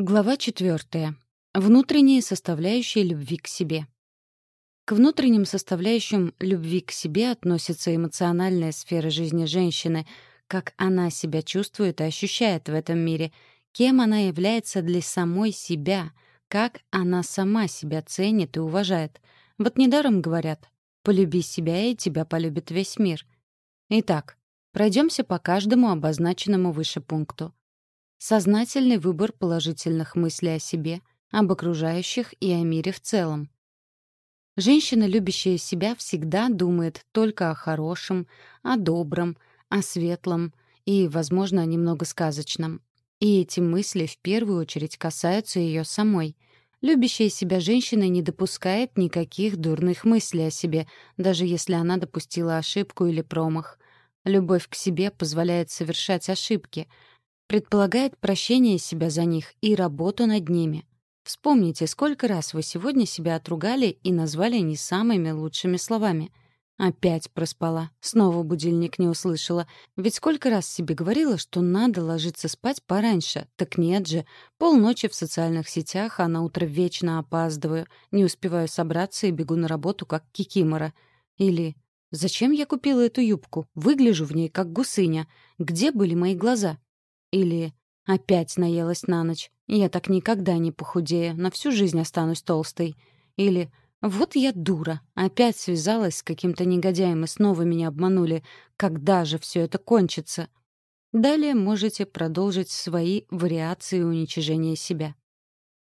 Глава четвертая. Внутренние составляющие любви к себе. К внутренним составляющим любви к себе относится эмоциональная сфера жизни женщины, как она себя чувствует и ощущает в этом мире, кем она является для самой себя, как она сама себя ценит и уважает. Вот недаром говорят «полюби себя, и тебя полюбит весь мир». Итак, пройдемся по каждому обозначенному выше пункту. Сознательный выбор положительных мыслей о себе, об окружающих и о мире в целом. Женщина, любящая себя, всегда думает только о хорошем, о добром, о светлом и, возможно, немного сказочном. И эти мысли в первую очередь касаются ее самой. Любящая себя женщина не допускает никаких дурных мыслей о себе, даже если она допустила ошибку или промах. Любовь к себе позволяет совершать ошибки — предполагает прощение себя за них и работу над ними. Вспомните, сколько раз вы сегодня себя отругали и назвали не самыми лучшими словами. Опять проспала, снова будильник не услышала. Ведь сколько раз себе говорила, что надо ложиться спать пораньше. Так нет же. Полночи в социальных сетях, а на утро вечно опаздываю. Не успеваю собраться и бегу на работу, как кикимора. Или «Зачем я купила эту юбку? Выгляжу в ней, как гусыня. Где были мои глаза?» Или «Опять наелась на ночь. Я так никогда не похудею, на всю жизнь останусь толстой». Или «Вот я дура. Опять связалась с каким-то негодяем и снова меня обманули. Когда же все это кончится?» Далее можете продолжить свои вариации уничижения себя.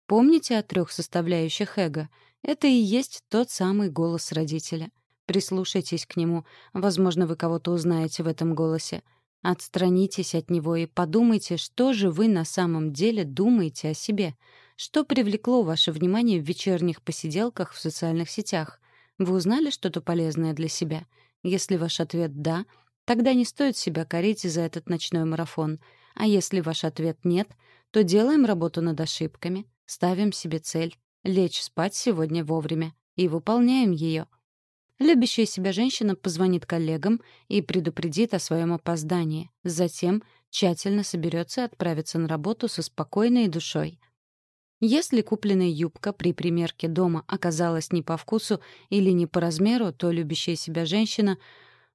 Помните о трех составляющих эго. Это и есть тот самый голос родителя. Прислушайтесь к нему. Возможно, вы кого-то узнаете в этом голосе. Отстранитесь от него и подумайте, что же вы на самом деле думаете о себе. Что привлекло ваше внимание в вечерних посиделках в социальных сетях? Вы узнали что-то полезное для себя? Если ваш ответ «да», тогда не стоит себя корить за этот ночной марафон. А если ваш ответ «нет», то делаем работу над ошибками, ставим себе цель — лечь спать сегодня вовремя и выполняем ее. Любящая себя женщина позвонит коллегам и предупредит о своем опоздании. Затем тщательно соберется и отправится на работу со спокойной душой. Если купленная юбка при примерке дома оказалась не по вкусу или не по размеру, то любящая себя женщина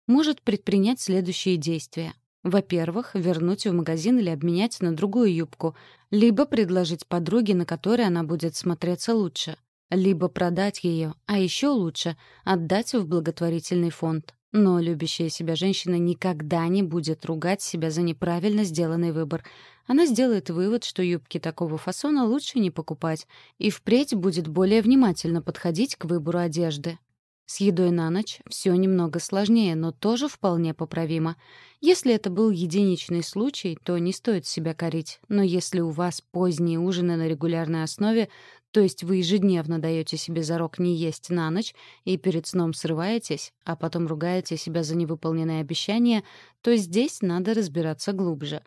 может предпринять следующие действия. Во-первых, вернуть в магазин или обменять на другую юбку, либо предложить подруге, на которой она будет смотреться лучше либо продать ее, а еще лучше — отдать в благотворительный фонд. Но любящая себя женщина никогда не будет ругать себя за неправильно сделанный выбор. Она сделает вывод, что юбки такого фасона лучше не покупать, и впредь будет более внимательно подходить к выбору одежды. С едой на ночь все немного сложнее, но тоже вполне поправимо. Если это был единичный случай, то не стоит себя корить. Но если у вас поздние ужины на регулярной основе, то есть вы ежедневно даете себе зарок не есть на ночь и перед сном срываетесь, а потом ругаете себя за невыполненные обещания, то здесь надо разбираться глубже.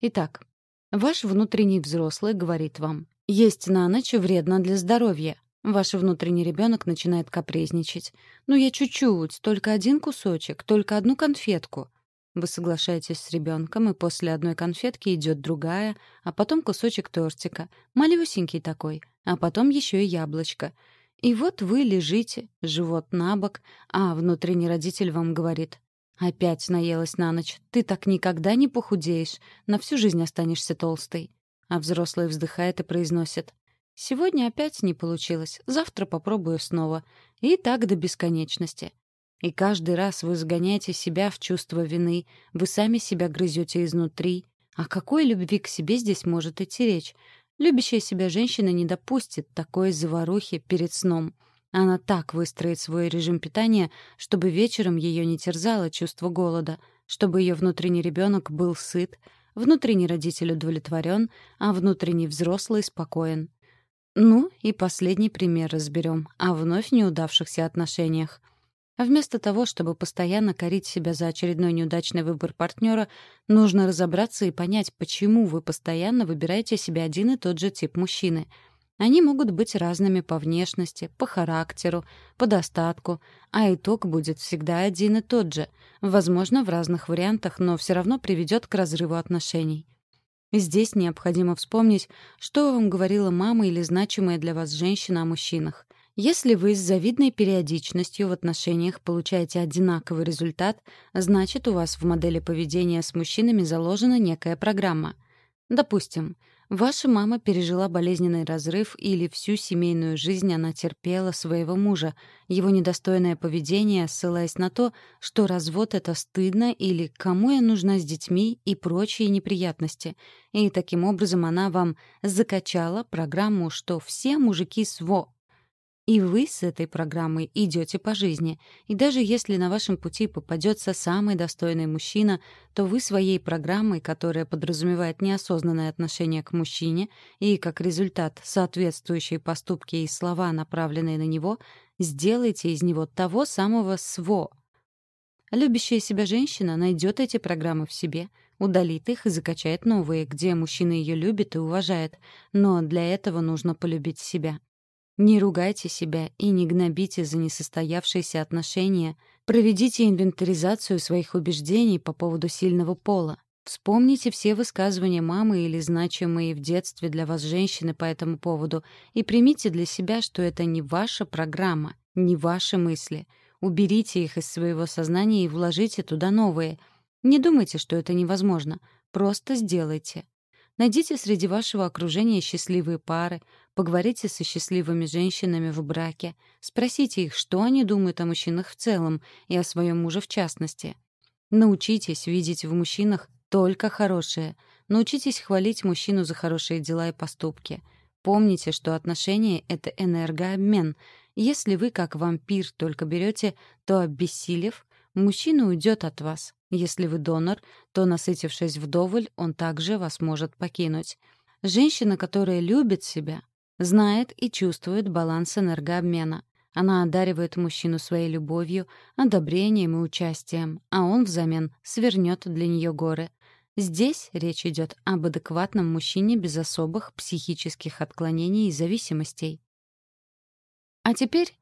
Итак, ваш внутренний взрослый говорит вам, есть на ночь вредно для здоровья. Ваш внутренний ребенок начинает капризничать. «Ну я чуть-чуть, только один кусочек, только одну конфетку». Вы соглашаетесь с ребенком, и после одной конфетки идет другая, а потом кусочек тортика, малюсенький такой, а потом еще и яблочко. И вот вы лежите, живот на бок, а внутренний родитель вам говорит, «Опять наелась на ночь, ты так никогда не похудеешь, на всю жизнь останешься толстой». А взрослый вздыхает и произносит, «Сегодня опять не получилось, завтра попробую снова». И так до бесконечности. И каждый раз вы загоняете себя в чувство вины, вы сами себя грызете изнутри. О какой любви к себе здесь может идти речь? Любящая себя женщина не допустит такой заварухи перед сном. Она так выстроит свой режим питания, чтобы вечером ее не терзало чувство голода, чтобы ее внутренний ребенок был сыт, внутренний родитель удовлетворен, а внутренний взрослый спокоен. Ну и последний пример разберем о вновь неудавшихся отношениях. А вместо того, чтобы постоянно корить себя за очередной неудачный выбор партнера, нужно разобраться и понять, почему вы постоянно выбираете себе один и тот же тип мужчины. Они могут быть разными по внешности, по характеру, по достатку, а итог будет всегда один и тот же, возможно, в разных вариантах, но все равно приведет к разрыву отношений. Здесь необходимо вспомнить, что вам говорила мама или значимая для вас женщина о мужчинах. Если вы с завидной периодичностью в отношениях получаете одинаковый результат, значит, у вас в модели поведения с мужчинами заложена некая программа. Допустим, Ваша мама пережила болезненный разрыв или всю семейную жизнь она терпела своего мужа, его недостойное поведение, ссылаясь на то, что развод — это стыдно или кому я нужна с детьми и прочие неприятности. И таким образом она вам закачала программу, что все мужики сво, и вы с этой программой идете по жизни. И даже если на вашем пути попадется самый достойный мужчина, то вы своей программой, которая подразумевает неосознанное отношение к мужчине и, как результат, соответствующие поступки и слова, направленные на него, сделаете из него того самого СВО. Любящая себя женщина найдет эти программы в себе, удалит их и закачает новые, где мужчина ее любит и уважает. Но для этого нужно полюбить себя. Не ругайте себя и не гнобите за несостоявшиеся отношения. Проведите инвентаризацию своих убеждений по поводу сильного пола. Вспомните все высказывания мамы или значимые в детстве для вас женщины по этому поводу и примите для себя, что это не ваша программа, не ваши мысли. Уберите их из своего сознания и вложите туда новые. Не думайте, что это невозможно. Просто сделайте. Найдите среди вашего окружения счастливые пары, поговорите со счастливыми женщинами в браке, спросите их, что они думают о мужчинах в целом и о своем муже в частности. Научитесь видеть в мужчинах только хорошее. Научитесь хвалить мужчину за хорошие дела и поступки. Помните, что отношения — это энергообмен. Если вы, как вампир, только берете, то, обессилев, мужчина уйдет от вас. Если вы донор, то, насытившись вдоволь, он также вас может покинуть. Женщина, которая любит себя, знает и чувствует баланс энергообмена. Она одаривает мужчину своей любовью, одобрением и участием, а он взамен свернет для нее горы. Здесь речь идет об адекватном мужчине без особых психических отклонений и зависимостей. А теперь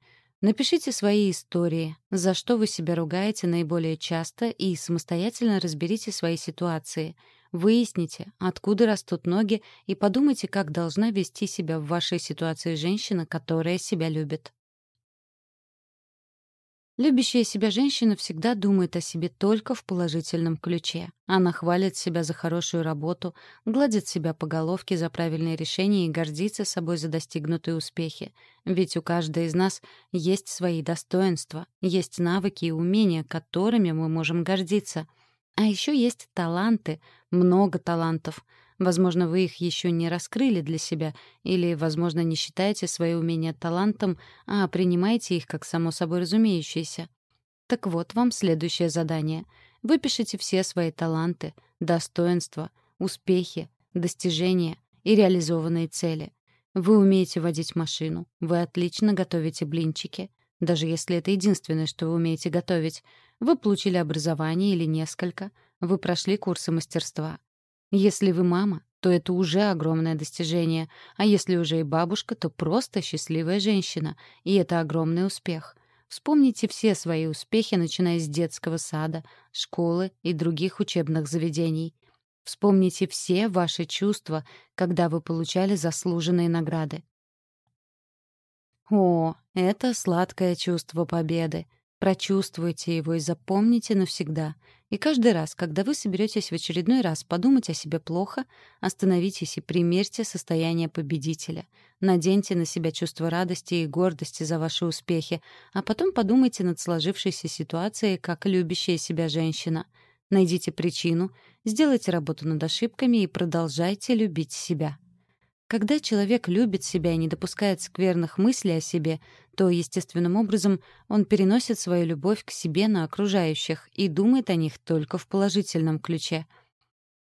Напишите свои истории, за что вы себя ругаете наиболее часто, и самостоятельно разберите свои ситуации. Выясните, откуда растут ноги, и подумайте, как должна вести себя в вашей ситуации женщина, которая себя любит. Любящая себя женщина всегда думает о себе только в положительном ключе. Она хвалит себя за хорошую работу, гладит себя по головке за правильные решения и гордится собой за достигнутые успехи. Ведь у каждой из нас есть свои достоинства, есть навыки и умения, которыми мы можем гордиться. А еще есть таланты, много талантов — Возможно, вы их еще не раскрыли для себя, или, возможно, не считаете свои умения талантом, а принимаете их как само собой разумеющееся. Так вот вам следующее задание. Выпишите все свои таланты, достоинства, успехи, достижения и реализованные цели. Вы умеете водить машину, вы отлично готовите блинчики, даже если это единственное, что вы умеете готовить. Вы получили образование или несколько, вы прошли курсы мастерства. Если вы мама, то это уже огромное достижение, а если уже и бабушка, то просто счастливая женщина, и это огромный успех. Вспомните все свои успехи, начиная с детского сада, школы и других учебных заведений. Вспомните все ваши чувства, когда вы получали заслуженные награды. О, это сладкое чувство победы. Прочувствуйте его и запомните навсегда. И каждый раз, когда вы соберетесь в очередной раз подумать о себе плохо, остановитесь и примерьте состояние победителя. Наденьте на себя чувство радости и гордости за ваши успехи, а потом подумайте над сложившейся ситуацией как любящая себя женщина. Найдите причину, сделайте работу над ошибками и продолжайте любить себя. Когда человек любит себя и не допускает скверных мыслей о себе, то естественным образом он переносит свою любовь к себе на окружающих и думает о них только в положительном ключе.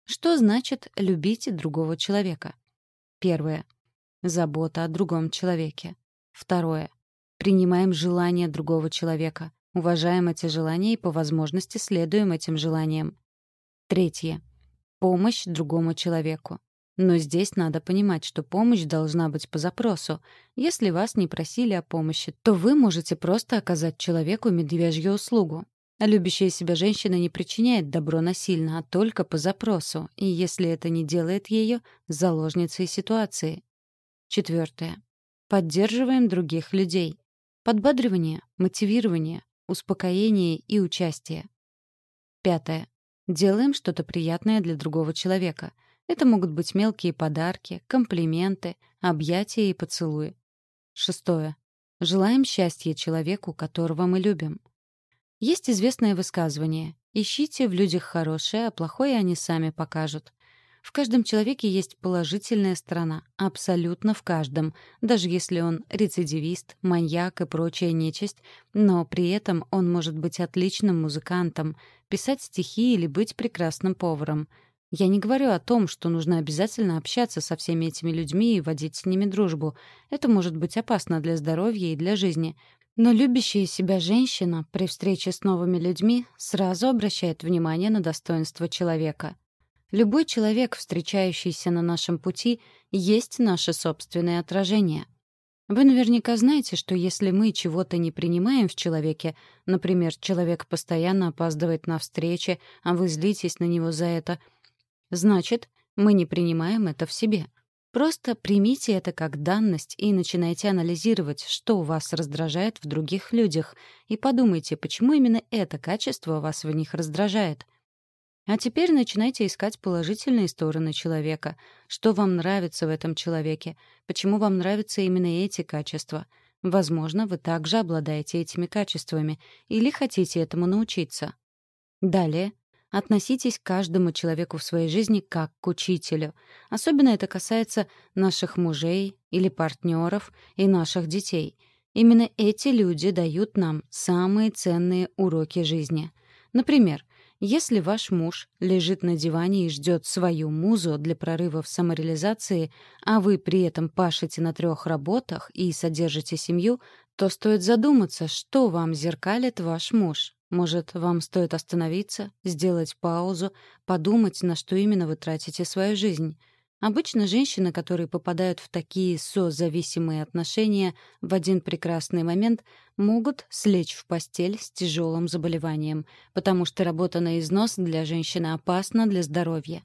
Что значит любить другого человека? Первое. Забота о другом человеке. Второе. Принимаем желания другого человека, уважаем эти желания и по возможности следуем этим желаниям. Третье. Помощь другому человеку. Но здесь надо понимать, что помощь должна быть по запросу. Если вас не просили о помощи, то вы можете просто оказать человеку медвежью услугу. А любящая себя женщина не причиняет добро насильно, а только по запросу, и если это не делает ее заложницей ситуации. Четвертое. Поддерживаем других людей. Подбадривание, мотивирование, успокоение и участие. Пятое. Делаем что-то приятное для другого человека. Это могут быть мелкие подарки, комплименты, объятия и поцелуи. Шестое. Желаем счастья человеку, которого мы любим. Есть известное высказывание «Ищите в людях хорошее, а плохое они сами покажут». В каждом человеке есть положительная сторона, абсолютно в каждом, даже если он рецидивист, маньяк и прочая нечисть, но при этом он может быть отличным музыкантом, писать стихи или быть прекрасным поваром. Я не говорю о том, что нужно обязательно общаться со всеми этими людьми и водить с ними дружбу. Это может быть опасно для здоровья и для жизни. Но любящая себя женщина при встрече с новыми людьми сразу обращает внимание на достоинство человека — Любой человек, встречающийся на нашем пути, есть наше собственное отражение. Вы наверняка знаете, что если мы чего-то не принимаем в человеке, например, человек постоянно опаздывает на встречи, а вы злитесь на него за это, значит, мы не принимаем это в себе. Просто примите это как данность и начинайте анализировать, что вас раздражает в других людях, и подумайте, почему именно это качество вас в них раздражает. А теперь начинайте искать положительные стороны человека. Что вам нравится в этом человеке? Почему вам нравятся именно эти качества? Возможно, вы также обладаете этими качествами или хотите этому научиться. Далее. Относитесь к каждому человеку в своей жизни как к учителю. Особенно это касается наших мужей или партнеров и наших детей. Именно эти люди дают нам самые ценные уроки жизни. Например, если ваш муж лежит на диване и ждет свою музу для прорыва в самореализации, а вы при этом пашете на трех работах и содержите семью, то стоит задуматься, что вам зеркалит ваш муж. Может, вам стоит остановиться, сделать паузу, подумать, на что именно вы тратите свою жизнь. Обычно женщины, которые попадают в такие созависимые отношения в один прекрасный момент, могут слечь в постель с тяжелым заболеванием, потому что работа на износ для женщины опасна для здоровья.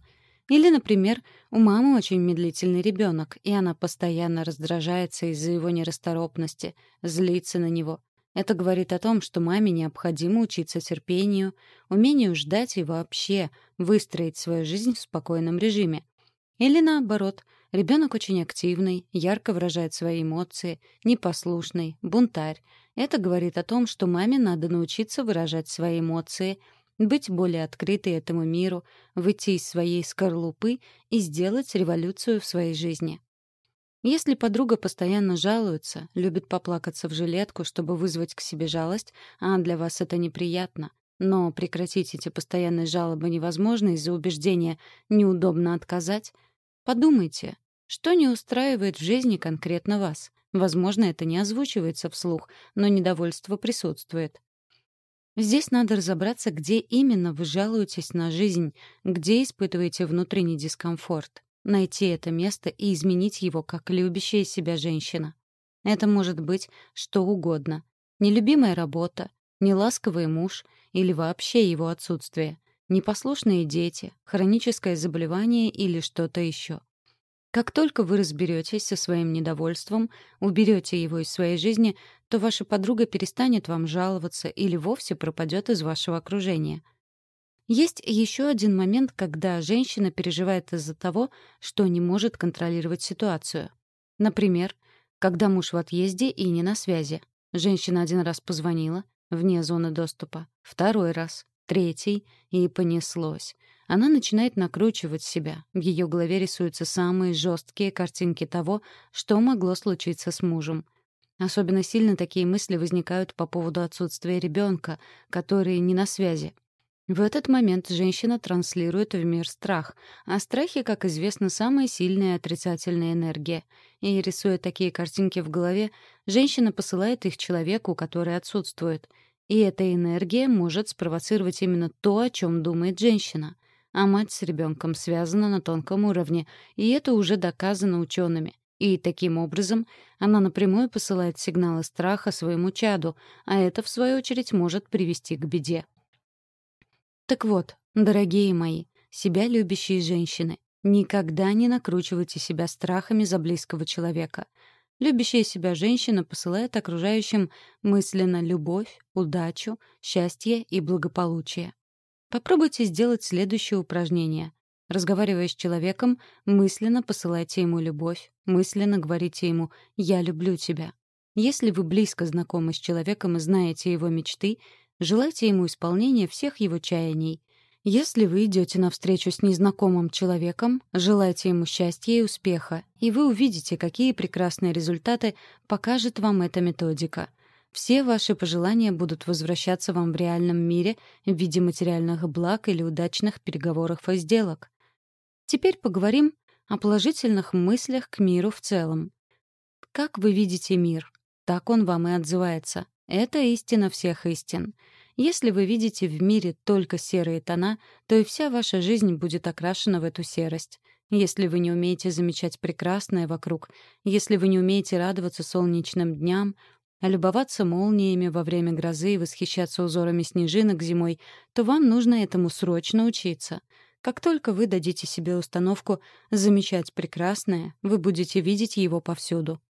Или, например, у мамы очень медлительный ребенок, и она постоянно раздражается из-за его нерасторопности, злится на него. Это говорит о том, что маме необходимо учиться терпению, умению ждать и вообще выстроить свою жизнь в спокойном режиме. Или наоборот, ребенок очень активный, ярко выражает свои эмоции, непослушный, бунтарь. Это говорит о том, что маме надо научиться выражать свои эмоции, быть более открытой этому миру, выйти из своей скорлупы и сделать революцию в своей жизни. Если подруга постоянно жалуется, любит поплакаться в жилетку, чтобы вызвать к себе жалость, а для вас это неприятно, но прекратить эти постоянные жалобы невозможно из-за убеждения «неудобно отказать», Подумайте, что не устраивает в жизни конкретно вас. Возможно, это не озвучивается вслух, но недовольство присутствует. Здесь надо разобраться, где именно вы жалуетесь на жизнь, где испытываете внутренний дискомфорт. Найти это место и изменить его как любящая себя женщина. Это может быть что угодно. Нелюбимая работа, неласковый муж или вообще его отсутствие — непослушные дети, хроническое заболевание или что-то еще. Как только вы разберетесь со своим недовольством, уберете его из своей жизни, то ваша подруга перестанет вам жаловаться или вовсе пропадет из вашего окружения. Есть еще один момент, когда женщина переживает из-за того, что не может контролировать ситуацию. Например, когда муж в отъезде и не на связи. Женщина один раз позвонила, вне зоны доступа, второй раз, третий, и понеслось. Она начинает накручивать себя. В ее голове рисуются самые жесткие картинки того, что могло случиться с мужем. Особенно сильно такие мысли возникают по поводу отсутствия ребенка, который не на связи. В этот момент женщина транслирует в мир страх, а страхи, как известно, самая сильная отрицательная энергия. И рисуя такие картинки в голове, женщина посылает их человеку, который отсутствует — и эта энергия может спровоцировать именно то, о чем думает женщина. А мать с ребенком связана на тонком уровне, и это уже доказано учеными. И таким образом она напрямую посылает сигналы страха своему чаду, а это, в свою очередь, может привести к беде. Так вот, дорогие мои, себя любящие женщины, никогда не накручивайте себя страхами за близкого человека. Любящая себя женщина посылает окружающим мысленно любовь, удачу, счастье и благополучие. Попробуйте сделать следующее упражнение. Разговаривая с человеком, мысленно посылайте ему любовь, мысленно говорите ему «я люблю тебя». Если вы близко знакомы с человеком и знаете его мечты, желайте ему исполнения всех его чаяний. Если вы идете навстречу с незнакомым человеком, желайте ему счастья и успеха, и вы увидите, какие прекрасные результаты покажет вам эта методика. Все ваши пожелания будут возвращаться вам в реальном мире в виде материальных благ или удачных переговоров и сделок. Теперь поговорим о положительных мыслях к миру в целом. Как вы видите мир? Так он вам и отзывается. Это истина всех истин. Если вы видите в мире только серые тона, то и вся ваша жизнь будет окрашена в эту серость. Если вы не умеете замечать прекрасное вокруг, если вы не умеете радоваться солнечным дням, любоваться молниями во время грозы и восхищаться узорами снежинок зимой, то вам нужно этому срочно учиться. Как только вы дадите себе установку замечать прекрасное, вы будете видеть его повсюду.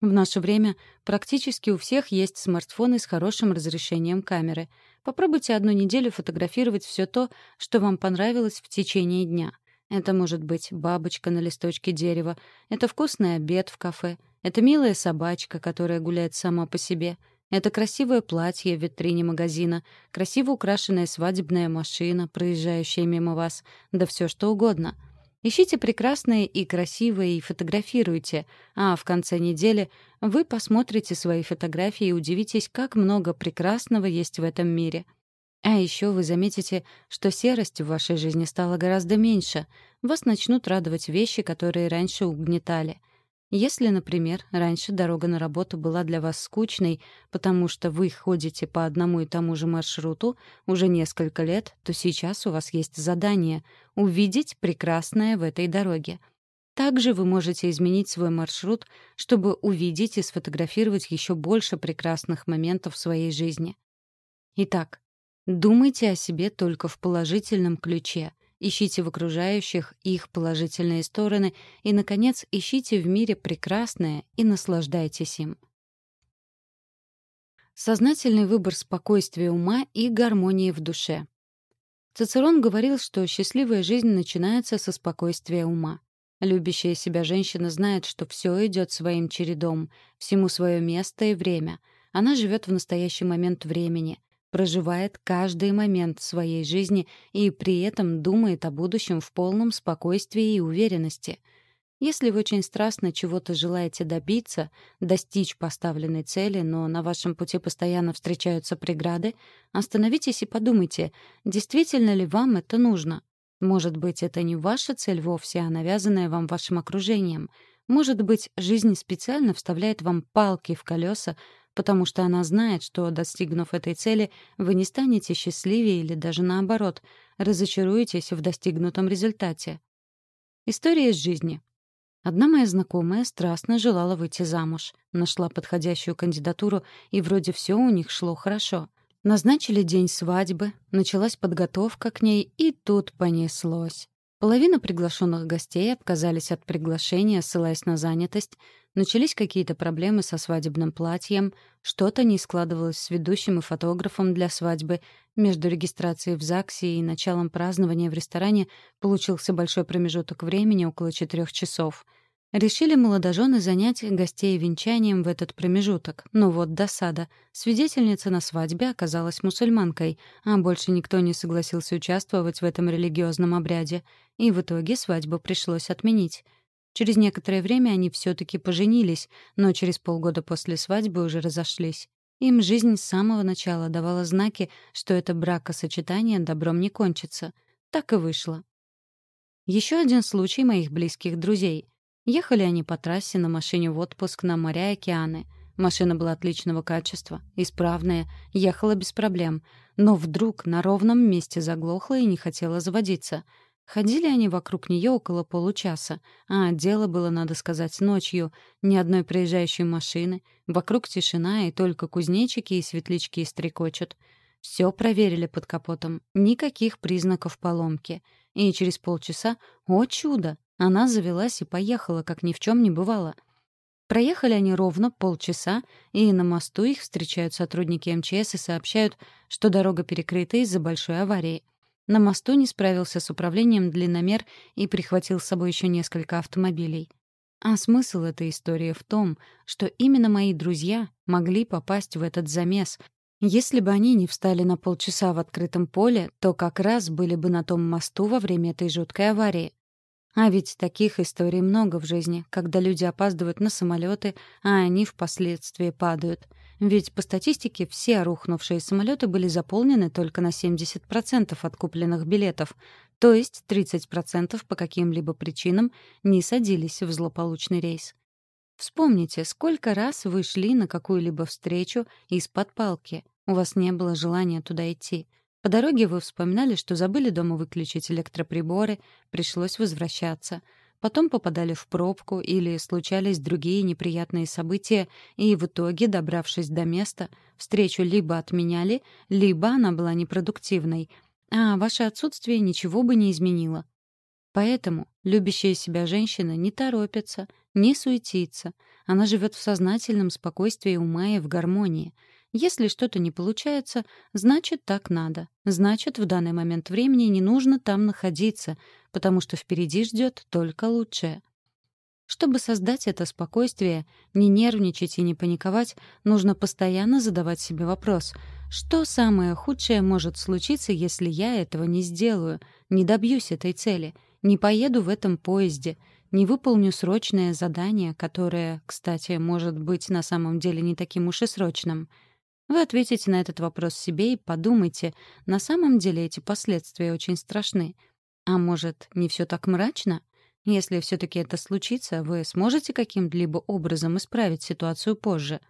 В наше время практически у всех есть смартфоны с хорошим разрешением камеры. Попробуйте одну неделю фотографировать все то, что вам понравилось в течение дня. Это может быть бабочка на листочке дерева, это вкусный обед в кафе, это милая собачка, которая гуляет сама по себе, это красивое платье в витрине магазина, красиво украшенная свадебная машина, проезжающая мимо вас, да все что угодно — Ищите прекрасное и красивое и фотографируйте, а в конце недели вы посмотрите свои фотографии и удивитесь, как много прекрасного есть в этом мире. А еще вы заметите, что серость в вашей жизни стала гораздо меньше. Вас начнут радовать вещи, которые раньше угнетали. Если, например, раньше дорога на работу была для вас скучной, потому что вы ходите по одному и тому же маршруту уже несколько лет, то сейчас у вас есть задание — увидеть прекрасное в этой дороге. Также вы можете изменить свой маршрут, чтобы увидеть и сфотографировать еще больше прекрасных моментов в своей жизни. Итак, думайте о себе только в положительном ключе — Ищите в окружающих их положительные стороны и, наконец, ищите в мире прекрасное и наслаждайтесь им. Сознательный выбор спокойствия ума и гармонии в душе. Цицерон говорил, что счастливая жизнь начинается со спокойствия ума. Любящая себя женщина знает, что все идет своим чередом, всему свое место и время. Она живет в настоящий момент времени проживает каждый момент своей жизни и при этом думает о будущем в полном спокойствии и уверенности. Если вы очень страстно чего-то желаете добиться, достичь поставленной цели, но на вашем пути постоянно встречаются преграды, остановитесь и подумайте, действительно ли вам это нужно. Может быть, это не ваша цель вовсе, а навязанная вам вашим окружением. Может быть, жизнь специально вставляет вам палки в колеса, потому что она знает, что, достигнув этой цели, вы не станете счастливее или даже наоборот, разочаруетесь в достигнутом результате. История из жизни. Одна моя знакомая страстно желала выйти замуж, нашла подходящую кандидатуру, и вроде все у них шло хорошо. Назначили день свадьбы, началась подготовка к ней, и тут понеслось. Половина приглашенных гостей отказались от приглашения, ссылаясь на занятость. Начались какие-то проблемы со свадебным платьем. Что-то не складывалось с ведущим и фотографом для свадьбы. Между регистрацией в ЗАГСе и началом празднования в ресторане получился большой промежуток времени, около четырех часов — Решили молодожены занять гостей венчанием в этот промежуток. Но вот досада. Свидетельница на свадьбе оказалась мусульманкой, а больше никто не согласился участвовать в этом религиозном обряде. И в итоге свадьбу пришлось отменить. Через некоторое время они все таки поженились, но через полгода после свадьбы уже разошлись. Им жизнь с самого начала давала знаки, что это бракосочетание добром не кончится. Так и вышло. Еще один случай моих близких друзей — Ехали они по трассе на машине в отпуск на моря и океаны. Машина была отличного качества, исправная, ехала без проблем. Но вдруг на ровном месте заглохла и не хотела заводиться. Ходили они вокруг нее около получаса, а дело было, надо сказать, ночью. Ни одной проезжающей машины, вокруг тишина, и только кузнечики и светлячки стрекочут. Все проверили под капотом. Никаких признаков поломки. И через полчаса, о чудо, она завелась и поехала, как ни в чем не бывало. Проехали они ровно полчаса, и на мосту их встречают сотрудники МЧС и сообщают, что дорога перекрыта из-за большой аварии. На мосту не справился с управлением длинномер и прихватил с собой еще несколько автомобилей. А смысл этой истории в том, что именно мои друзья могли попасть в этот замес. Если бы они не встали на полчаса в открытом поле, то как раз были бы на том мосту во время этой жуткой аварии. А ведь таких историй много в жизни, когда люди опаздывают на самолеты, а они впоследствии падают. Ведь по статистике все рухнувшие самолеты были заполнены только на 70% от купленных билетов, то есть 30% по каким-либо причинам не садились в злополучный рейс. Вспомните, сколько раз вы шли на какую-либо встречу из-под палки. У вас не было желания туда идти — по дороге вы вспоминали, что забыли дома выключить электроприборы, пришлось возвращаться. Потом попадали в пробку или случались другие неприятные события, и в итоге, добравшись до места, встречу либо отменяли, либо она была непродуктивной, а ваше отсутствие ничего бы не изменило. Поэтому любящая себя женщина не торопится, не суетится. Она живет в сознательном спокойствии ума и в гармонии — если что-то не получается, значит, так надо. Значит, в данный момент времени не нужно там находиться, потому что впереди ждет только лучшее. Чтобы создать это спокойствие, не нервничать и не паниковать, нужно постоянно задавать себе вопрос, что самое худшее может случиться, если я этого не сделаю, не добьюсь этой цели, не поеду в этом поезде, не выполню срочное задание, которое, кстати, может быть на самом деле не таким уж и срочным — вы ответите на этот вопрос себе и подумайте, на самом деле эти последствия очень страшны. А может, не все так мрачно? Если все таки это случится, вы сможете каким-либо образом исправить ситуацию позже.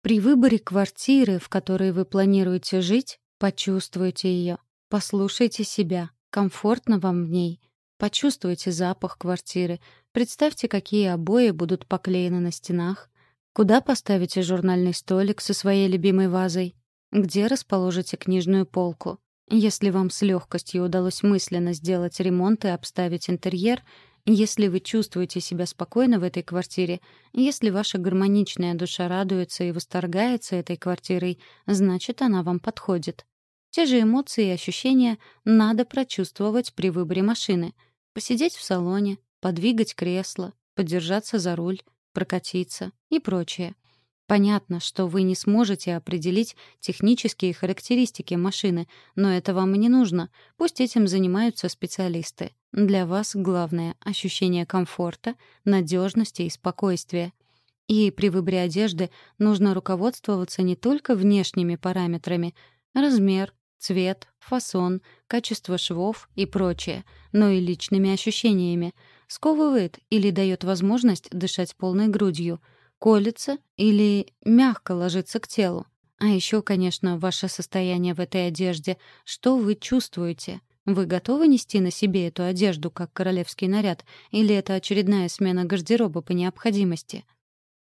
При выборе квартиры, в которой вы планируете жить, почувствуйте ее, послушайте себя, комфортно вам в ней. Почувствуйте запах квартиры, представьте, какие обои будут поклеены на стенах, Куда поставите журнальный столик со своей любимой вазой? Где расположите книжную полку? Если вам с легкостью удалось мысленно сделать ремонт и обставить интерьер, если вы чувствуете себя спокойно в этой квартире, если ваша гармоничная душа радуется и восторгается этой квартирой, значит, она вам подходит. Те же эмоции и ощущения надо прочувствовать при выборе машины. Посидеть в салоне, подвигать кресло, подержаться за руль, прокатиться и прочее. Понятно, что вы не сможете определить технические характеристики машины, но это вам и не нужно. Пусть этим занимаются специалисты. Для вас главное — ощущение комфорта, надежности и спокойствия. И при выборе одежды нужно руководствоваться не только внешними параметрами — размер, цвет, фасон, качество швов и прочее, но и личными ощущениями — сковывает или дает возможность дышать полной грудью, колется или мягко ложится к телу. А еще, конечно, ваше состояние в этой одежде. Что вы чувствуете? Вы готовы нести на себе эту одежду как королевский наряд, или это очередная смена гардероба по необходимости?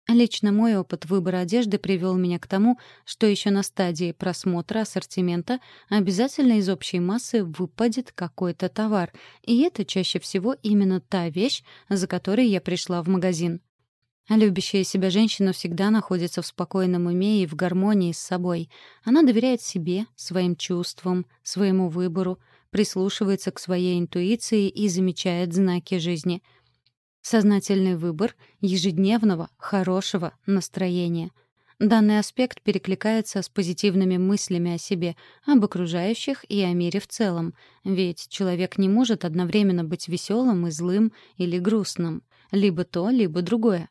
Лично мой опыт выбора одежды привел меня к тому, что еще на стадии просмотра ассортимента обязательно из общей массы выпадет какой-то товар, и это чаще всего именно та вещь, за которой я пришла в магазин. Любящая себя женщина всегда находится в спокойном уме и в гармонии с собой. Она доверяет себе, своим чувствам, своему выбору, прислушивается к своей интуиции и замечает знаки жизни — Сознательный выбор ежедневного, хорошего настроения. Данный аспект перекликается с позитивными мыслями о себе, об окружающих и о мире в целом, ведь человек не может одновременно быть веселым и злым или грустным, либо то, либо другое.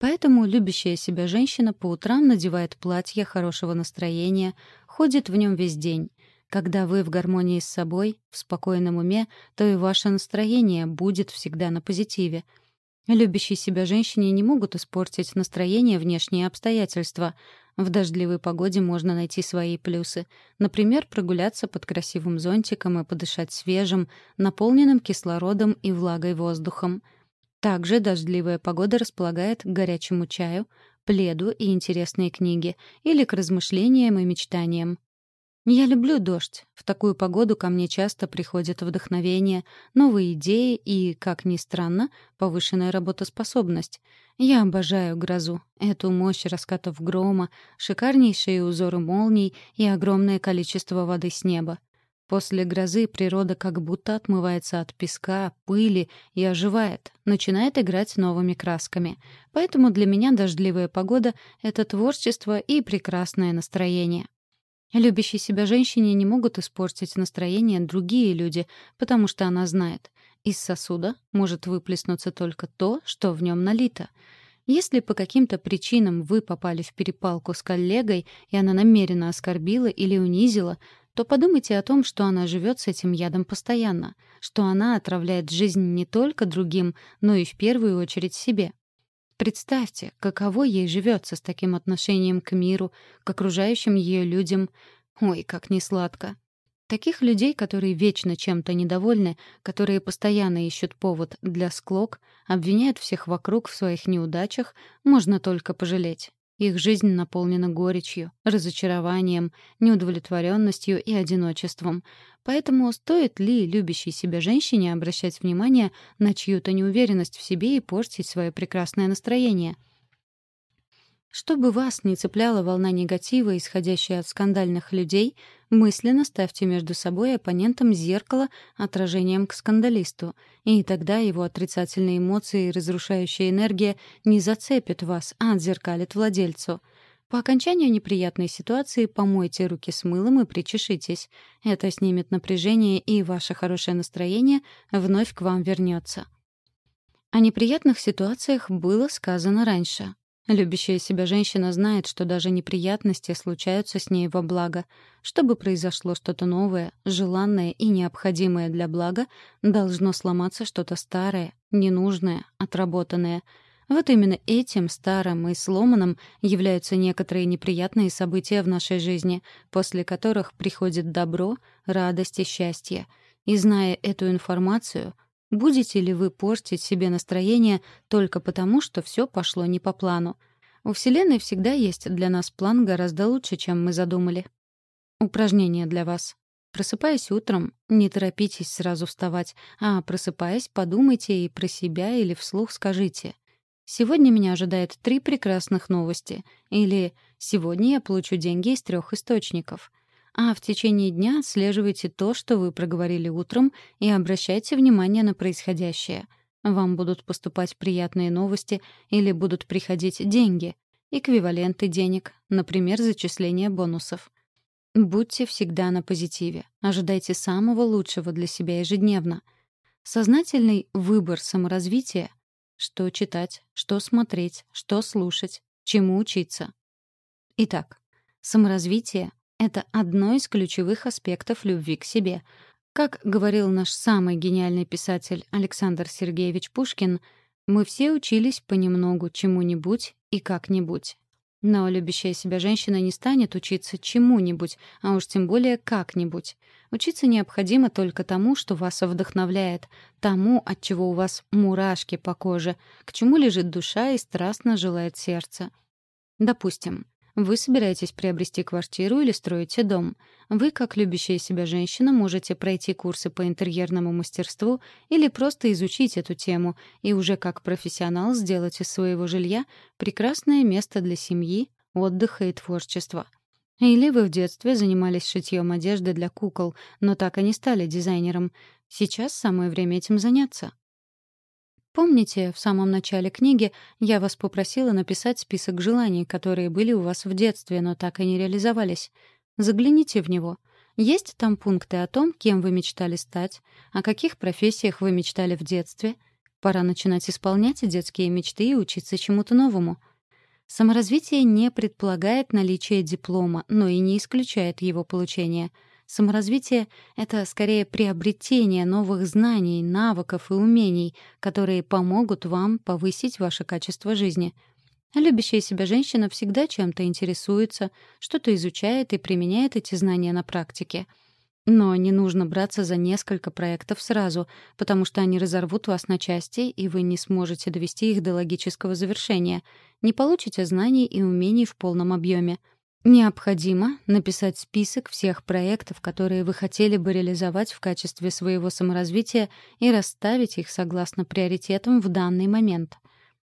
Поэтому любящая себя женщина по утрам надевает платье хорошего настроения, ходит в нем весь день. Когда вы в гармонии с собой, в спокойном уме, то и ваше настроение будет всегда на позитиве — Любящей себя женщине не могут испортить настроение внешние обстоятельства. В дождливой погоде можно найти свои плюсы. Например, прогуляться под красивым зонтиком и подышать свежим, наполненным кислородом и влагой воздухом. Также дождливая погода располагает к горячему чаю, пледу и интересной книге или к размышлениям и мечтаниям. Я люблю дождь. В такую погоду ко мне часто приходит вдохновение, новые идеи и, как ни странно, повышенная работоспособность. Я обожаю грозу. Эту мощь раскатов грома, шикарнейшие узоры молний и огромное количество воды с неба. После грозы природа как будто отмывается от песка, пыли и оживает, начинает играть новыми красками. Поэтому для меня дождливая погода — это творчество и прекрасное настроение. Любящей себя женщине не могут испортить настроение другие люди, потому что она знает, из сосуда может выплеснуться только то, что в нем налито. Если по каким-то причинам вы попали в перепалку с коллегой, и она намеренно оскорбила или унизила, то подумайте о том, что она живет с этим ядом постоянно, что она отравляет жизнь не только другим, но и в первую очередь себе. Представьте, каково ей живется с таким отношением к миру, к окружающим ее людям. Ой, как несладко. Таких людей, которые вечно чем-то недовольны, которые постоянно ищут повод для склок, обвиняют всех вокруг в своих неудачах, можно только пожалеть. Их жизнь наполнена горечью, разочарованием, неудовлетворенностью и одиночеством. Поэтому стоит ли любящей себя женщине обращать внимание на чью-то неуверенность в себе и портить свое прекрасное настроение — чтобы вас не цепляла волна негатива, исходящая от скандальных людей, мысленно ставьте между собой и оппонентом зеркало отражением к скандалисту, и тогда его отрицательные эмоции и разрушающая энергия не зацепят вас, а отзеркалят владельцу. По окончанию неприятной ситуации помойте руки с мылом и причешитесь. Это снимет напряжение, и ваше хорошее настроение вновь к вам вернется. О неприятных ситуациях было сказано раньше. Любящая себя женщина знает, что даже неприятности случаются с ней во благо. Чтобы произошло что-то новое, желанное и необходимое для блага, должно сломаться что-то старое, ненужное, отработанное. Вот именно этим старым и сломанным являются некоторые неприятные события в нашей жизни, после которых приходит добро, радость и счастье. И зная эту информацию, Будете ли вы портить себе настроение только потому, что все пошло не по плану? У Вселенной всегда есть для нас план гораздо лучше, чем мы задумали. Упражнение для вас. Просыпаясь утром, не торопитесь сразу вставать, а просыпаясь, подумайте и про себя или вслух скажите. «Сегодня меня ожидает три прекрасных новости» или «Сегодня я получу деньги из трех источников» а в течение дня отслеживайте то, что вы проговорили утром, и обращайте внимание на происходящее. Вам будут поступать приятные новости или будут приходить деньги, эквиваленты денег, например, зачисление бонусов. Будьте всегда на позитиве. Ожидайте самого лучшего для себя ежедневно. Сознательный выбор саморазвития — что читать, что смотреть, что слушать, чему учиться. Итак, саморазвитие это одно из ключевых аспектов любви к себе. Как говорил наш самый гениальный писатель Александр Сергеевич Пушкин, мы все учились понемногу чему-нибудь и как-нибудь. Но любящая себя женщина не станет учиться чему-нибудь, а уж тем более как-нибудь. Учиться необходимо только тому, что вас вдохновляет, тому, от чего у вас мурашки по коже, к чему лежит душа и страстно желает сердце. Допустим, вы собираетесь приобрести квартиру или строите дом. Вы, как любящая себя женщина, можете пройти курсы по интерьерному мастерству или просто изучить эту тему и уже как профессионал сделать из своего жилья прекрасное место для семьи, отдыха и творчества. Или вы в детстве занимались шитьем одежды для кукол, но так и не стали дизайнером. Сейчас самое время этим заняться. Помните, в самом начале книги я вас попросила написать список желаний, которые были у вас в детстве, но так и не реализовались? Загляните в него. Есть там пункты о том, кем вы мечтали стать, о каких профессиях вы мечтали в детстве. Пора начинать исполнять детские мечты и учиться чему-то новому. Саморазвитие не предполагает наличие диплома, но и не исключает его получение — Саморазвитие — это скорее приобретение новых знаний, навыков и умений, которые помогут вам повысить ваше качество жизни. Любящая себя женщина всегда чем-то интересуется, что-то изучает и применяет эти знания на практике. Но не нужно браться за несколько проектов сразу, потому что они разорвут вас на части, и вы не сможете довести их до логического завершения, не получите знаний и умений в полном объеме. Необходимо написать список всех проектов, которые вы хотели бы реализовать в качестве своего саморазвития и расставить их согласно приоритетам в данный момент.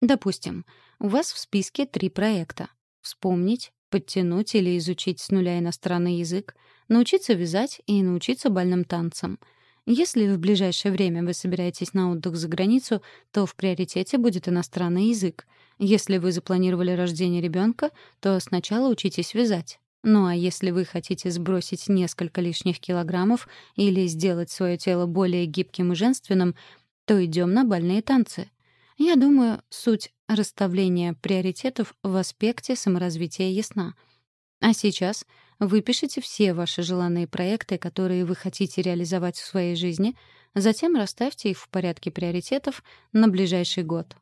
Допустим, у вас в списке три проекта. Вспомнить, подтянуть или изучить с нуля иностранный язык, научиться вязать и научиться бальным танцам. Если в ближайшее время вы собираетесь на отдых за границу, то в приоритете будет иностранный язык — если вы запланировали рождение ребенка, то сначала учитесь вязать. Ну а если вы хотите сбросить несколько лишних килограммов или сделать свое тело более гибким и женственным, то идем на бальные танцы. Я думаю, суть расставления приоритетов в аспекте саморазвития ясна. А сейчас выпишите все ваши желанные проекты, которые вы хотите реализовать в своей жизни, затем расставьте их в порядке приоритетов на ближайший год.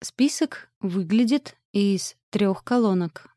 Список выглядит из трех колонок.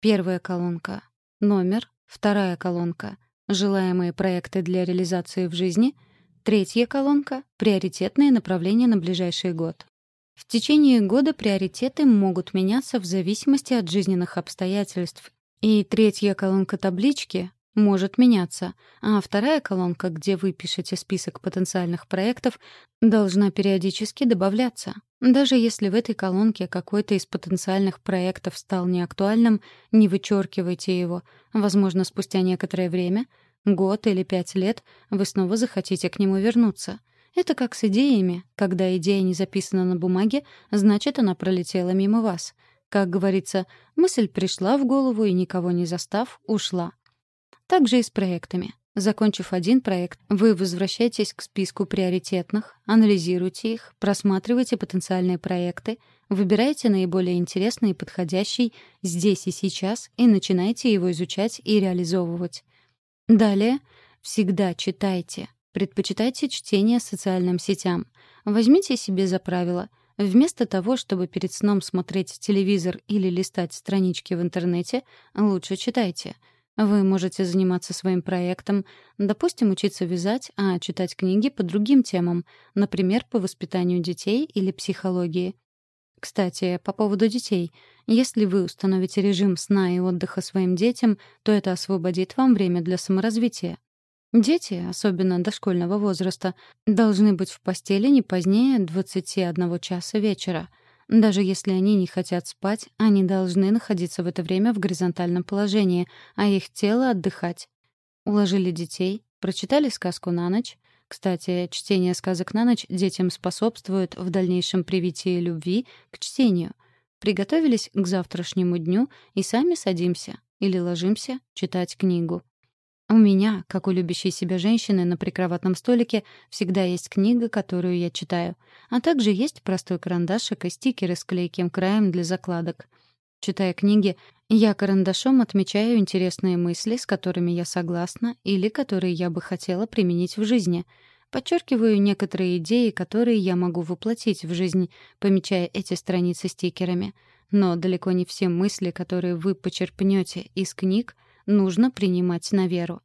Первая колонка — номер, вторая колонка — желаемые проекты для реализации в жизни, третья колонка — приоритетные направления на ближайший год. В течение года приоритеты могут меняться в зависимости от жизненных обстоятельств, и третья колонка таблички может меняться, а вторая колонка, где вы пишете список потенциальных проектов, должна периодически добавляться. Даже если в этой колонке какой-то из потенциальных проектов стал неактуальным, не вычеркивайте его. Возможно, спустя некоторое время, год или пять лет, вы снова захотите к нему вернуться. Это как с идеями. Когда идея не записана на бумаге, значит, она пролетела мимо вас. Как говорится, мысль пришла в голову и, никого не застав, ушла. Так же и с проектами. Закончив один проект, вы возвращаетесь к списку приоритетных, анализируете их, просматриваете потенциальные проекты, выбираете наиболее интересный и подходящий здесь и сейчас и начинаете его изучать и реализовывать. Далее всегда читайте. Предпочитайте чтение социальным сетям. Возьмите себе за правило — Вместо того, чтобы перед сном смотреть телевизор или листать странички в интернете, лучше читайте — вы можете заниматься своим проектом, допустим, учиться вязать, а читать книги по другим темам, например, по воспитанию детей или психологии. Кстати, по поводу детей. Если вы установите режим сна и отдыха своим детям, то это освободит вам время для саморазвития. Дети, особенно дошкольного возраста, должны быть в постели не позднее 21 часа вечера — даже если они не хотят спать, они должны находиться в это время в горизонтальном положении, а их тело отдыхать. Уложили детей, прочитали сказку на ночь. Кстати, чтение сказок на ночь детям способствует в дальнейшем привитии любви к чтению. Приготовились к завтрашнему дню и сами садимся или ложимся читать книгу. У меня, как у любящей себя женщины на прикроватном столике, всегда есть книга, которую я читаю. А также есть простой карандашик и стикеры с клейким краем для закладок. Читая книги, я карандашом отмечаю интересные мысли, с которыми я согласна или которые я бы хотела применить в жизни. Подчеркиваю некоторые идеи, которые я могу воплотить в жизнь, помечая эти страницы стикерами. Но далеко не все мысли, которые вы почерпнете из книг — нужно принимать на веру.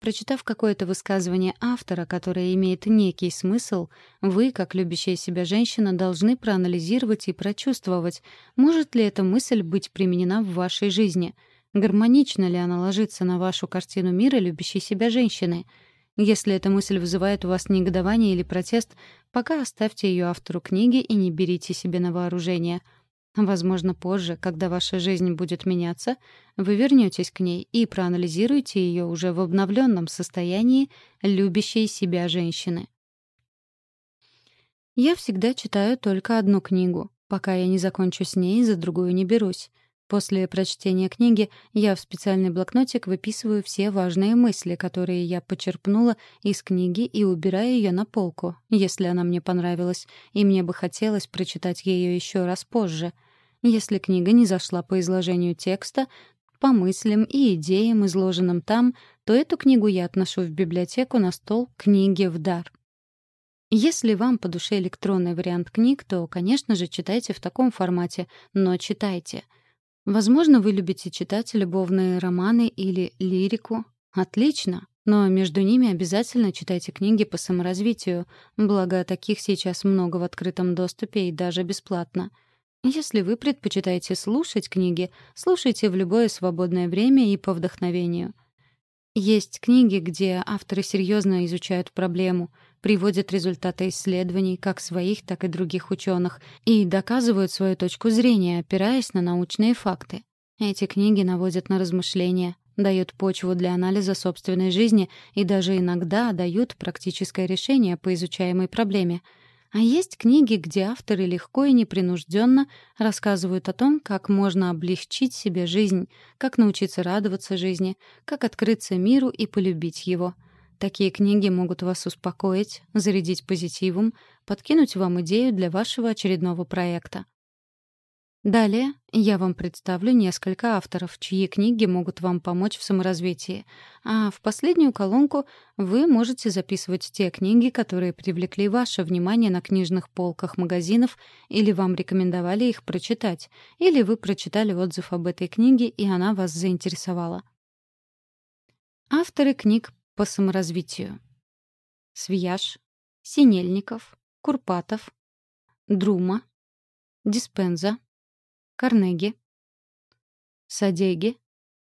Прочитав какое-то высказывание автора, которое имеет некий смысл, вы, как любящая себя женщина, должны проанализировать и прочувствовать, может ли эта мысль быть применена в вашей жизни, гармонично ли она ложится на вашу картину мира любящей себя женщины. Если эта мысль вызывает у вас негодование или протест, пока оставьте ее автору книги и не берите себе на вооружение — Возможно, позже, когда ваша жизнь будет меняться, вы вернетесь к ней и проанализируете ее уже в обновленном состоянии любящей себя женщины. Я всегда читаю только одну книгу. Пока я не закончу с ней, за другую не берусь. После прочтения книги я в специальный блокнотик выписываю все важные мысли, которые я почерпнула из книги и убираю ее на полку, если она мне понравилась, и мне бы хотелось прочитать ее еще раз позже — если книга не зашла по изложению текста, по мыслям и идеям, изложенным там, то эту книгу я отношу в библиотеку на стол книги в дар. Если вам по душе электронный вариант книг, то, конечно же, читайте в таком формате, но читайте. Возможно, вы любите читать любовные романы или лирику. Отлично, но между ними обязательно читайте книги по саморазвитию, благо таких сейчас много в открытом доступе и даже бесплатно — Если вы предпочитаете слушать книги, слушайте в любое свободное время и по вдохновению. Есть книги, где авторы серьезно изучают проблему, приводят результаты исследований как своих, так и других ученых и доказывают свою точку зрения, опираясь на научные факты. Эти книги наводят на размышления, дают почву для анализа собственной жизни и даже иногда дают практическое решение по изучаемой проблеме — а есть книги, где авторы легко и непринужденно рассказывают о том, как можно облегчить себе жизнь, как научиться радоваться жизни, как открыться миру и полюбить его. Такие книги могут вас успокоить, зарядить позитивом, подкинуть вам идею для вашего очередного проекта. Далее я вам представлю несколько авторов, чьи книги могут вам помочь в саморазвитии. А в последнюю колонку вы можете записывать те книги, которые привлекли ваше внимание на книжных полках магазинов или вам рекомендовали их прочитать, или вы прочитали отзыв об этой книге, и она вас заинтересовала. Авторы книг по саморазвитию. Свияж, Синельников, Курпатов, Друма, Диспенза, Карнеги, Садеги,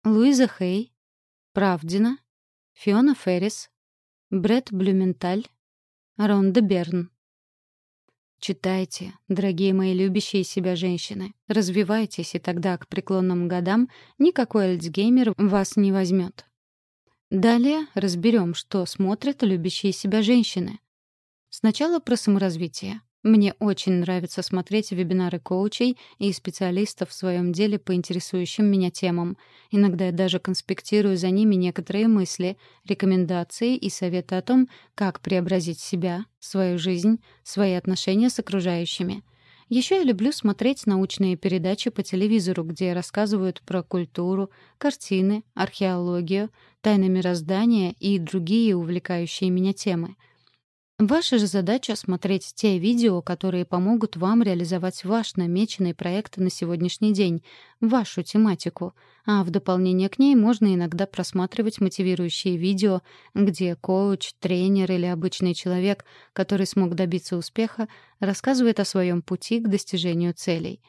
Луиза Хей, Правдина, Фиона Феррис, Бред Блюменталь, Ронда Берн. Читайте, дорогие мои любящие себя женщины. Развивайтесь, и тогда к преклонным годам никакой альцгеймер вас не возьмет. Далее разберем, что смотрят любящие себя женщины. Сначала про саморазвитие. Мне очень нравится смотреть вебинары коучей и специалистов в своем деле по интересующим меня темам. Иногда я даже конспектирую за ними некоторые мысли, рекомендации и советы о том, как преобразить себя, свою жизнь, свои отношения с окружающими. Еще я люблю смотреть научные передачи по телевизору, где рассказывают про культуру, картины, археологию, тайны мироздания и другие увлекающие меня темы — Ваша же задача — смотреть те видео, которые помогут вам реализовать ваш намеченный проект на сегодняшний день, вашу тематику. А в дополнение к ней можно иногда просматривать мотивирующие видео, где коуч, тренер или обычный человек, который смог добиться успеха, рассказывает о своем пути к достижению целей.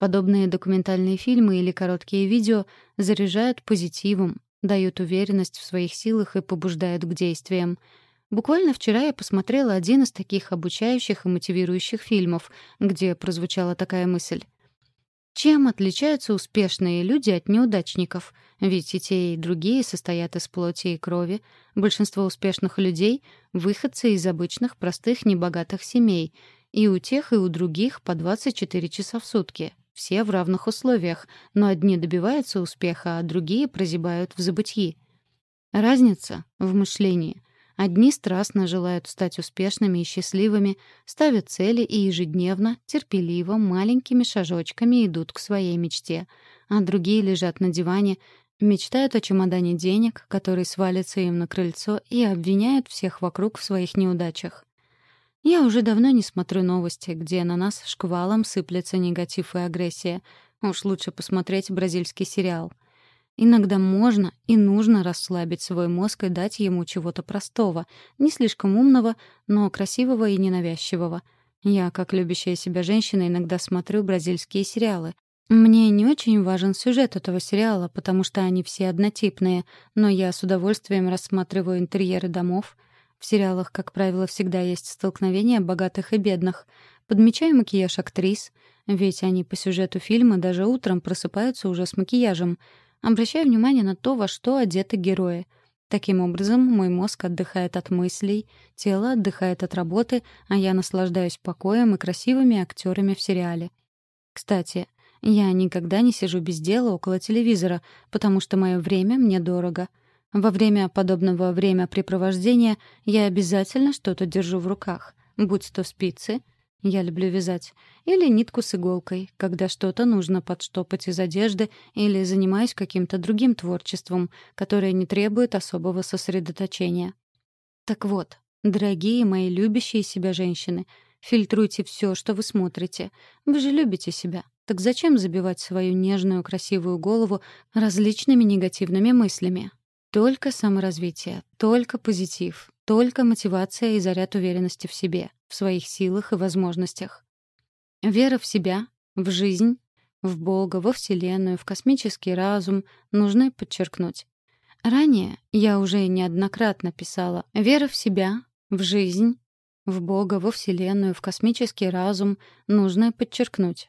Подобные документальные фильмы или короткие видео заряжают позитивом, дают уверенность в своих силах и побуждают к действиям — Буквально вчера я посмотрела один из таких обучающих и мотивирующих фильмов, где прозвучала такая мысль. Чем отличаются успешные люди от неудачников? Ведь и те, и другие состоят из плоти и крови. Большинство успешных людей — выходцы из обычных, простых, небогатых семей. И у тех, и у других по 24 часа в сутки. Все в равных условиях, но одни добиваются успеха, а другие прозябают в забытьи. Разница в мышлении. Одни страстно желают стать успешными и счастливыми, ставят цели и ежедневно, терпеливо, маленькими шажочками идут к своей мечте. А другие лежат на диване, мечтают о чемодане денег, который свалится им на крыльцо, и обвиняют всех вокруг в своих неудачах. Я уже давно не смотрю новости, где на нас шквалом сыплется негатив и агрессия. Уж лучше посмотреть бразильский сериал — Иногда можно и нужно расслабить свой мозг и дать ему чего-то простого, не слишком умного, но красивого и ненавязчивого. Я, как любящая себя женщина, иногда смотрю бразильские сериалы. Мне не очень важен сюжет этого сериала, потому что они все однотипные, но я с удовольствием рассматриваю интерьеры домов. В сериалах, как правило, всегда есть столкновения богатых и бедных. Подмечаю макияж актрис, ведь они по сюжету фильма даже утром просыпаются уже с макияжем — Обращаю внимание на то, во что одеты герои. Таким образом, мой мозг отдыхает от мыслей, тело отдыхает от работы, а я наслаждаюсь покоем и красивыми актерами в сериале. Кстати, я никогда не сижу без дела около телевизора, потому что мое время мне дорого. Во время подобного времяпрепровождения я обязательно что-то держу в руках, будь то спицы — я люблю вязать. Или нитку с иголкой, когда что-то нужно подштопать из одежды, или занимаюсь каким-то другим творчеством, которое не требует особого сосредоточения. Так вот, дорогие мои любящие себя женщины, фильтруйте все, что вы смотрите. Вы же любите себя. Так зачем забивать свою нежную, красивую голову различными негативными мыслями? Только саморазвитие, только позитив, только мотивация и заряд уверенности в себе в своих силах и возможностях. Вера в себя, в жизнь, в Бога, во Вселенную, в космический разум, нужно подчеркнуть. Ранее я уже неоднократно писала «вера в себя», «в жизнь», «в Бога», «во Вселенную», «в космический разум», нужно подчеркнуть.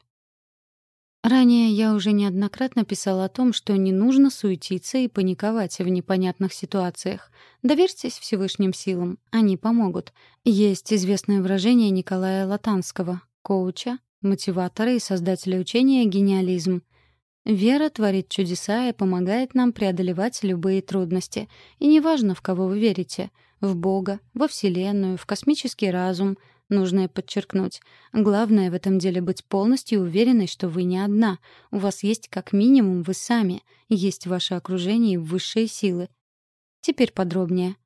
Ранее я уже неоднократно писала о том, что не нужно суетиться и паниковать в непонятных ситуациях. Доверьтесь Всевышним силам, они помогут. Есть известное выражение Николая Латанского, коуча, мотиватора и создателя учения «Гениализм». Вера творит чудеса и помогает нам преодолевать любые трудности. И неважно, в кого вы верите — в Бога, во Вселенную, в космический разум — Нужно подчеркнуть. Главное в этом деле быть полностью уверенной, что вы не одна. У вас есть как минимум вы сами. Есть ваше окружение и высшие силы. Теперь подробнее.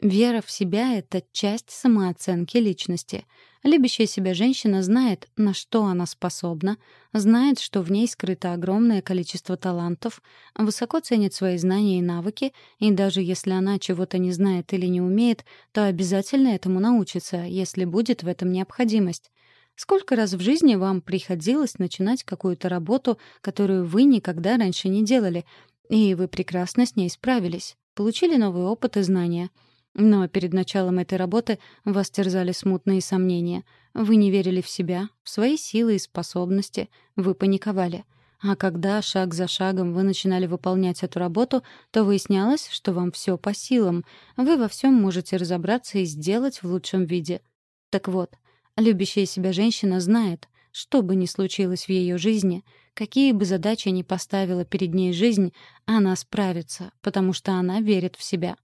Вера в себя — это часть самооценки личности. Любящая себя женщина знает, на что она способна, знает, что в ней скрыто огромное количество талантов, высоко ценит свои знания и навыки, и даже если она чего-то не знает или не умеет, то обязательно этому научится, если будет в этом необходимость. Сколько раз в жизни вам приходилось начинать какую-то работу, которую вы никогда раньше не делали, и вы прекрасно с ней справились, получили новый опыт и знания — но перед началом этой работы вас терзали смутные сомнения. Вы не верили в себя, в свои силы и способности, вы паниковали. А когда шаг за шагом вы начинали выполнять эту работу, то выяснялось, что вам все по силам. Вы во всем можете разобраться и сделать в лучшем виде. Так вот, любящая себя женщина знает, что бы ни случилось в ее жизни, какие бы задачи ни поставила перед ней жизнь, она справится, потому что она верит в себя.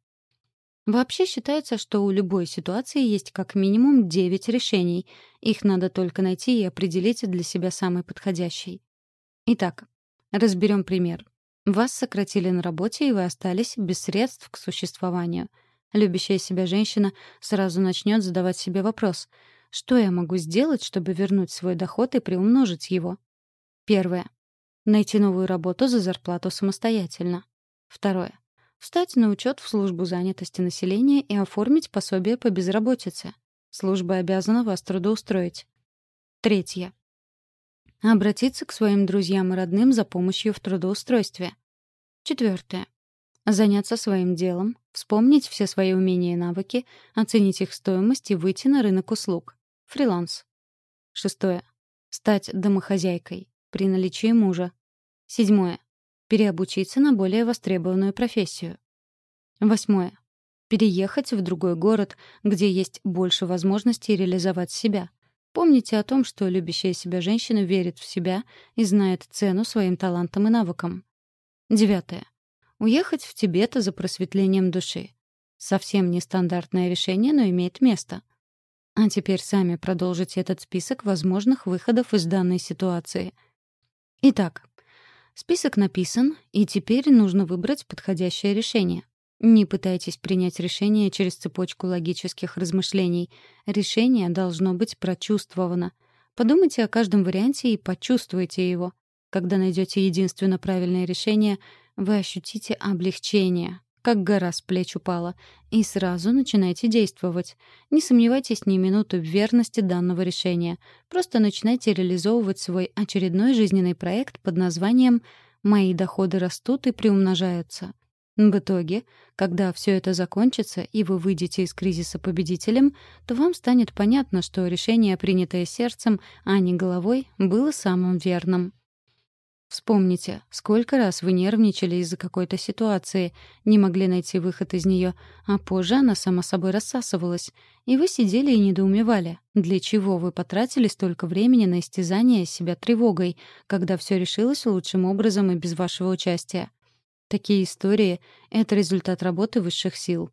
Вообще считается, что у любой ситуации есть как минимум 9 решений. Их надо только найти и определить для себя самый подходящий. Итак, разберем пример. Вас сократили на работе, и вы остались без средств к существованию. Любящая себя женщина сразу начнет задавать себе вопрос. Что я могу сделать, чтобы вернуть свой доход и приумножить его? Первое. Найти новую работу за зарплату самостоятельно. Второе Встать на учет в службу занятости населения и оформить пособие по безработице. Служба обязана вас трудоустроить. Третье. Обратиться к своим друзьям и родным за помощью в трудоустройстве. Четвертое. Заняться своим делом, вспомнить все свои умения и навыки, оценить их стоимость и выйти на рынок услуг. Фриланс. Шестое. Стать домохозяйкой при наличии мужа. Седьмое переобучиться на более востребованную профессию. Восьмое. Переехать в другой город, где есть больше возможностей реализовать себя. Помните о том, что любящая себя женщина верит в себя и знает цену своим талантам и навыкам. Девятое. Уехать в Тибет за просветлением души. Совсем нестандартное решение, но имеет место. А теперь сами продолжите этот список возможных выходов из данной ситуации. Итак, Список написан, и теперь нужно выбрать подходящее решение. Не пытайтесь принять решение через цепочку логических размышлений. Решение должно быть прочувствовано. Подумайте о каждом варианте и почувствуйте его. Когда найдете единственно правильное решение, вы ощутите облегчение, как гора с плеч упала, и сразу начинайте действовать. Не сомневайтесь ни минуты в верности данного решения. Просто начинайте реализовывать свой очередной жизненный проект под названием «Мои доходы растут и приумножаются». В итоге, когда все это закончится и вы выйдете из кризиса победителем, то вам станет понятно, что решение, принятое сердцем, а не головой, было самым верным. Вспомните, сколько раз вы нервничали из-за какой-то ситуации, не могли найти выход из нее, а позже она сама собой рассасывалась. И вы сидели и недоумевали, для чего вы потратили столько времени на истязание себя тревогой, когда все решилось лучшим образом и без вашего участия. Такие истории — это результат работы высших сил.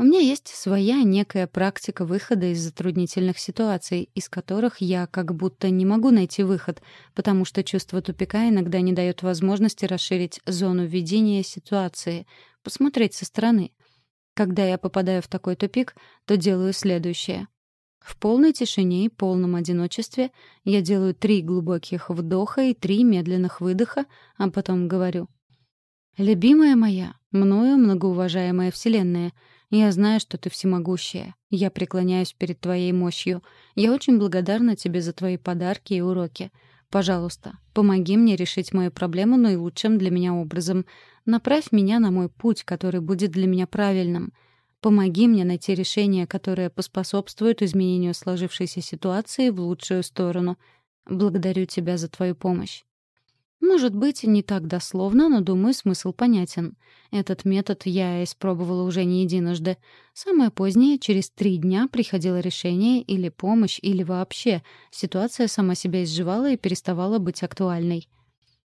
У меня есть своя некая практика выхода из затруднительных ситуаций, из которых я как будто не могу найти выход, потому что чувство тупика иногда не дает возможности расширить зону видения ситуации, посмотреть со стороны. Когда я попадаю в такой тупик, то делаю следующее. В полной тишине и полном одиночестве я делаю три глубоких вдоха и три медленных выдоха, а потом говорю. «Любимая моя, мною многоуважаемая Вселенная — я знаю, что ты всемогущая. Я преклоняюсь перед твоей мощью. Я очень благодарна тебе за твои подарки и уроки. Пожалуйста, помоги мне решить мою проблему наилучшим для меня образом. Направь меня на мой путь, который будет для меня правильным. Помоги мне найти решение, которое поспособствует изменению сложившейся ситуации в лучшую сторону. Благодарю тебя за твою помощь. Может быть, не так дословно, но, думаю, смысл понятен. Этот метод я испробовала уже не единожды. Самое позднее, через три дня, приходило решение или помощь, или вообще. Ситуация сама себя изживала и переставала быть актуальной.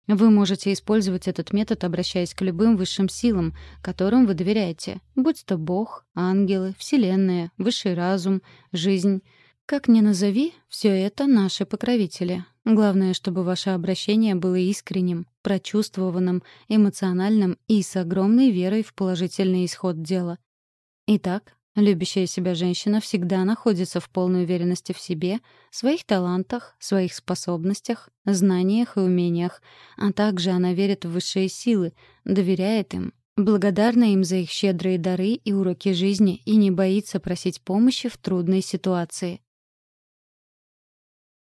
Вы можете использовать этот метод, обращаясь к любым высшим силам, которым вы доверяете, будь то Бог, ангелы, Вселенная, высший разум, жизнь — как ни назови, все это наши покровители. Главное, чтобы ваше обращение было искренним, прочувствованным, эмоциональным и с огромной верой в положительный исход дела. Итак, любящая себя женщина всегда находится в полной уверенности в себе, своих талантах, своих способностях, знаниях и умениях, а также она верит в высшие силы, доверяет им, благодарна им за их щедрые дары и уроки жизни и не боится просить помощи в трудной ситуации.